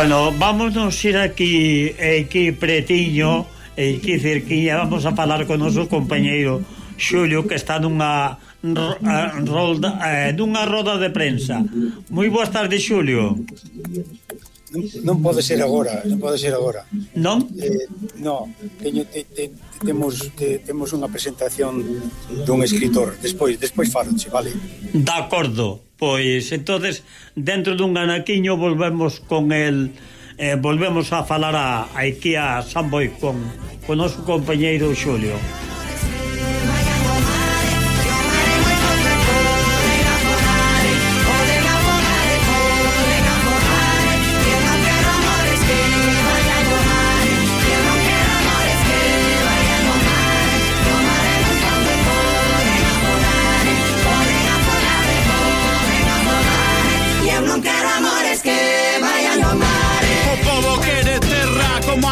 Bueno, vámonos ir aquí, aquí pretiño, aquí cerquilla, vamos a falar con noso compañeiro Xulio, que está nunha rolda, eh, nunha roda de prensa. Moi boas tardes, Xulio non, non pode ser agora, non pode ser agora. Non? Eh, no, teño te, te, temos te, temos unha presentación dun escritor, despois despois faroche, vale? De acordo. Pois entonces dentro dun anaquiño volvemos con el eh, volvemos a falar a, a aquí a Samboy con, con noso compañeiro Xulio.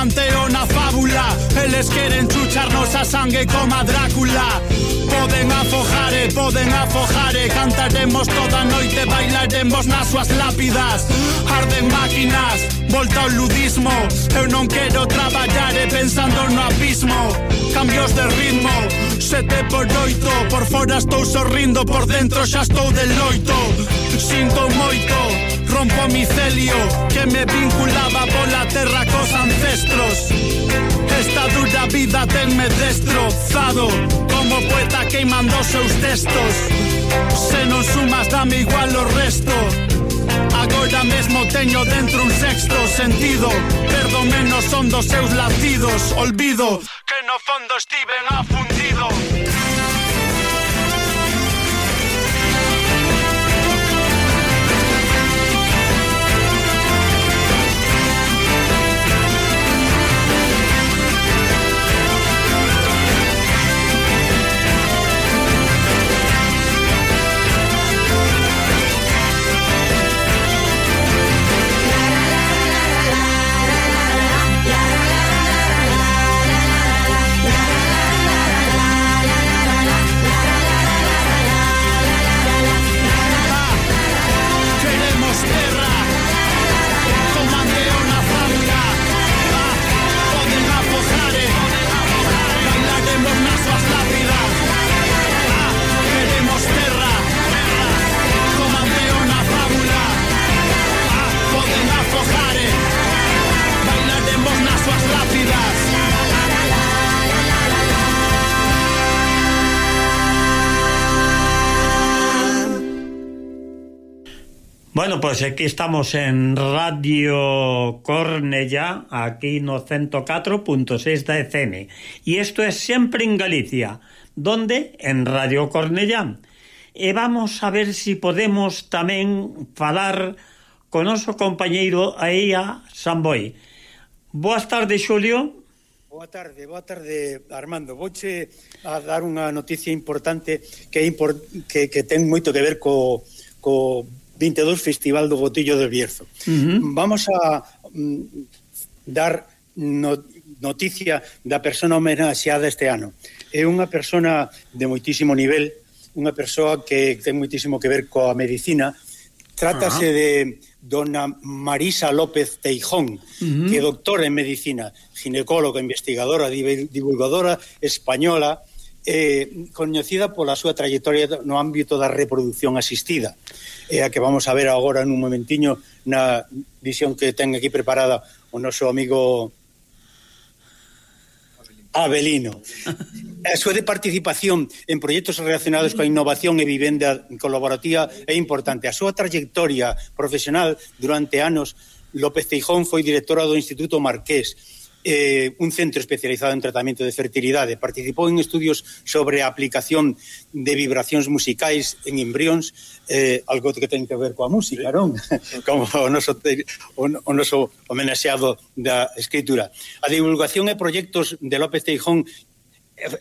xigante na fábula. Eles queren chucharnos a sangue como a Drácula. Poden afojare, eh, poden afojare eh. Cantaremos toda noite, bailaremos nas súas lápidas. Arden máquinas, volta ao ludismo. Eu non quero traballar e pensando no abismo. Cambios de ritmo, sete por oito. Por fora estou sorrindo, por dentro xa estou de loito. Sinto moito, rompo micelio Que me vinculaba pola terra ancestros. Esta dura vida tenme destrozado Como poeta queimando os seus textos. Se non sumas dame igual o resto. Agora mesmo teño dentro un sexto sentido. Perdo menos son dos seus latidos Olvido que no fondo estiven afundido Bueno, pois pues aquí estamos en Radio Cornella, aquí no 104.6 da FM. E isto é sempre en Galicia. Donde? En Radio Cornella. E vamos a ver si podemos tamén falar con noso compañeiro Aía Samboy. Boas tardes, Xulio. Boa tarde, boa tarde, Armando. Vouche a dar unha noticia importante que, import... que, que ten moito que ver co, co 22 Festival do Botillo de Bierzo. Uh -huh. Vamos a mm, dar no, noticia da persona homenaxeada este ano. É unha persona de moitísimo nivel, unha persoa que ten moitísimo que ver coa medicina. Trátase uh -huh. de dona Marisa López Teijón, uh -huh. que é doctora en medicina, ginecóloga, investigadora, divulgadora española, eh, coñecida pola súa trayectoria no ámbito da reproducción asistida e a que vamos a ver agora nun momentiño na visión que ten aquí preparada o noso amigo Abelino. A súa de participación en proxectos relacionados coa innovación e vivenda colaborativa é importante. A súa trayectoria profesional durante anos López Teijón foi directora do Instituto Marqués eh, un centro especializado en tratamento de fertilidade. Participou en estudios sobre a aplicación de vibracións musicais en embrións, eh, algo que ten que ver coa música, non? Como o noso, o, o noso homenaxeado da escritura. A divulgación e proxectos de López Teijón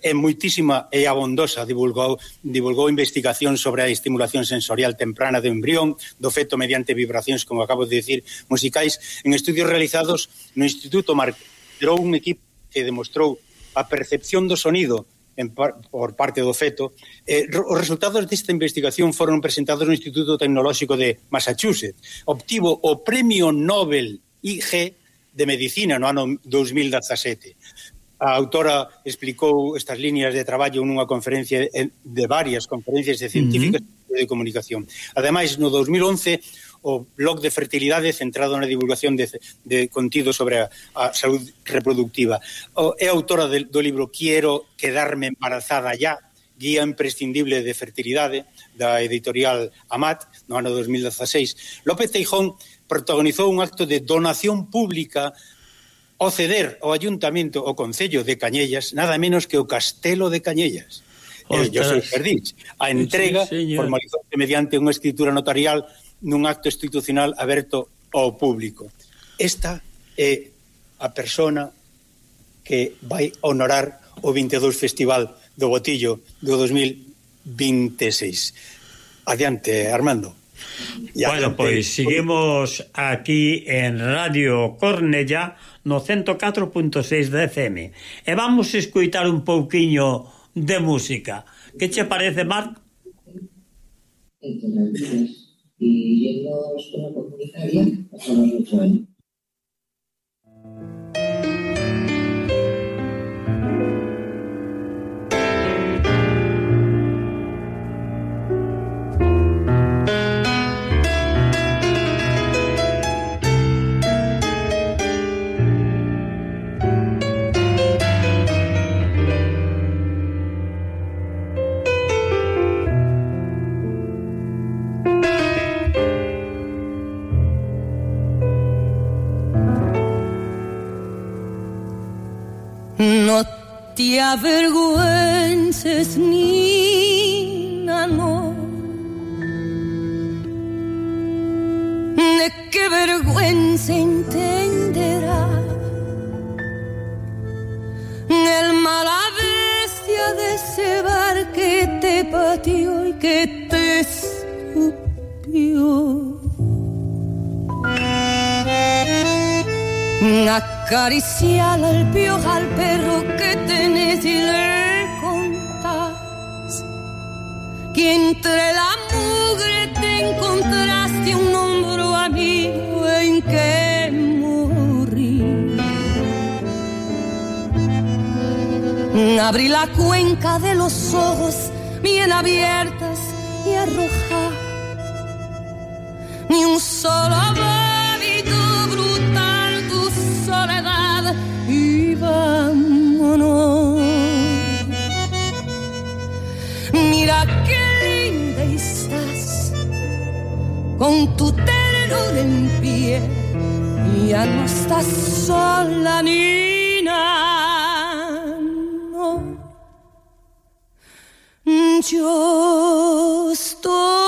é moitísima e abondosa divulgou divulgou investigación sobre a estimulación sensorial temprana do embrión, do feto mediante vibracións, como acabo de dicir, musicais en estudios realizados no Instituto Mar liderou un equipo que demostrou a percepción do sonido en par, por parte do feto. Eh, os resultados desta investigación foron presentados no Instituto Tecnolóxico de Massachusetts. Obtivo o Premio Nobel IG de Medicina no ano 2017 a autora explicou estas líneas de traballo nunha conferencia de varias conferencias de científicos uh -huh. de comunicación. Ademais, no 2011 o blog de fertilidade centrado na divulgación de, de contido sobre a, a saúde reproductiva. O, é autora de, do libro Quiero quedarme embarazada ya, guía imprescindible de fertilidade da editorial AMAT no ano 2016. López Teijón protagonizou un acto de donación pública o ceder ao ayuntamento o Concello de Cañellas nada menos que o Castelo de Cañellas. Eh, Ostras. Eh, José Perdix. A entrega sí, formalizouse mediante unha escritura notarial nun acto institucional aberto ao público. Esta é a persona que vai honorar o 22 Festival do Botillo do 2026. Adiante, Armando. E bueno, pois seguimos aquí en Radio Cornella no 104.6 de FM e vamos escoitar un pouquiño de música. Que che parece, Marc? y nos bueno, comunicaría pasamos mucho año. Años. te avergüences, niña, no. De qué vergüenza entenderá el mala bestia de ese bar que te pateó y que te escupió. Acariciar al piojo al perro que tenés y le contás que entre la mugre te encontraste un hombro amigo en que morir. Abrí la cuenca de los ojos bien abiertas y arrojar ternura en pie. Ya no estás sola, Nina. No. Yo estoy